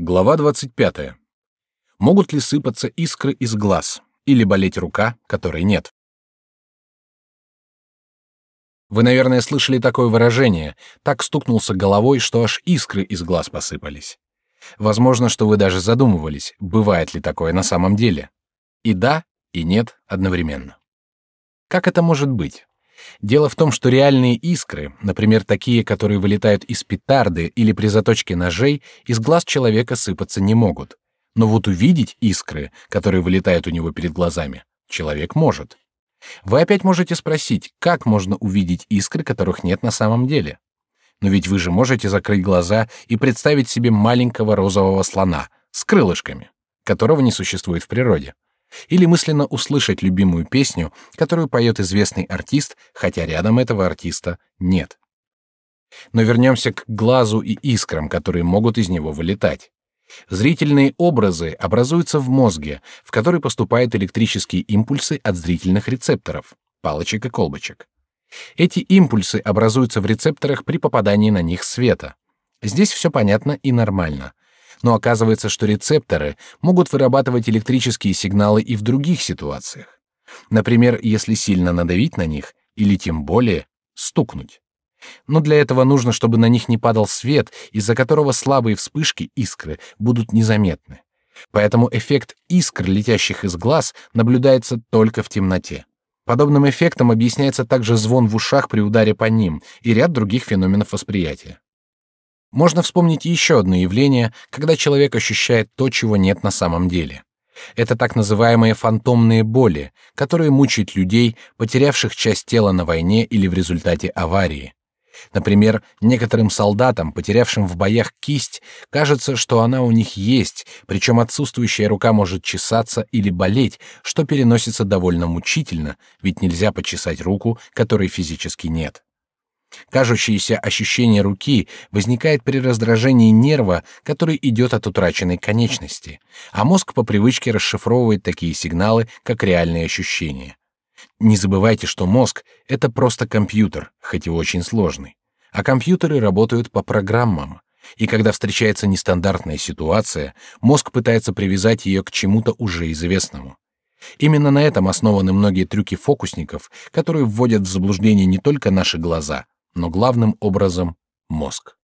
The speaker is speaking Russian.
Глава 25. Могут ли сыпаться искры из глаз или болеть рука, которой нет? Вы, наверное, слышали такое выражение: так стукнулся головой, что аж искры из глаз посыпались. Возможно, что вы даже задумывались, бывает ли такое на самом деле. И да, и нет одновременно. Как это может быть? Дело в том, что реальные искры, например, такие, которые вылетают из петарды или при заточке ножей, из глаз человека сыпаться не могут. Но вот увидеть искры, которые вылетают у него перед глазами, человек может. Вы опять можете спросить, как можно увидеть искры, которых нет на самом деле? Но ведь вы же можете закрыть глаза и представить себе маленького розового слона с крылышками, которого не существует в природе. Или мысленно услышать любимую песню, которую поет известный артист, хотя рядом этого артиста нет. Но вернемся к глазу и искрам, которые могут из него вылетать. Зрительные образы образуются в мозге, в который поступают электрические импульсы от зрительных рецепторов, палочек и колбочек. Эти импульсы образуются в рецепторах при попадании на них света. Здесь все понятно и нормально но оказывается, что рецепторы могут вырабатывать электрические сигналы и в других ситуациях. Например, если сильно надавить на них, или тем более стукнуть. Но для этого нужно, чтобы на них не падал свет, из-за которого слабые вспышки искры будут незаметны. Поэтому эффект искр, летящих из глаз, наблюдается только в темноте. Подобным эффектом объясняется также звон в ушах при ударе по ним и ряд других феноменов восприятия. Можно вспомнить еще одно явление, когда человек ощущает то, чего нет на самом деле. Это так называемые фантомные боли, которые мучают людей, потерявших часть тела на войне или в результате аварии. Например, некоторым солдатам, потерявшим в боях кисть, кажется, что она у них есть, причем отсутствующая рука может чесаться или болеть, что переносится довольно мучительно, ведь нельзя почесать руку, которой физически нет. Кажущееся ощущение руки возникает при раздражении нерва, который идет от утраченной конечности, а мозг по привычке расшифровывает такие сигналы, как реальные ощущения. Не забывайте, что мозг — это просто компьютер, хоть и очень сложный. А компьютеры работают по программам. И когда встречается нестандартная ситуация, мозг пытается привязать ее к чему-то уже известному. Именно на этом основаны многие трюки фокусников, которые вводят в заблуждение не только наши глаза, но главным образом мозг.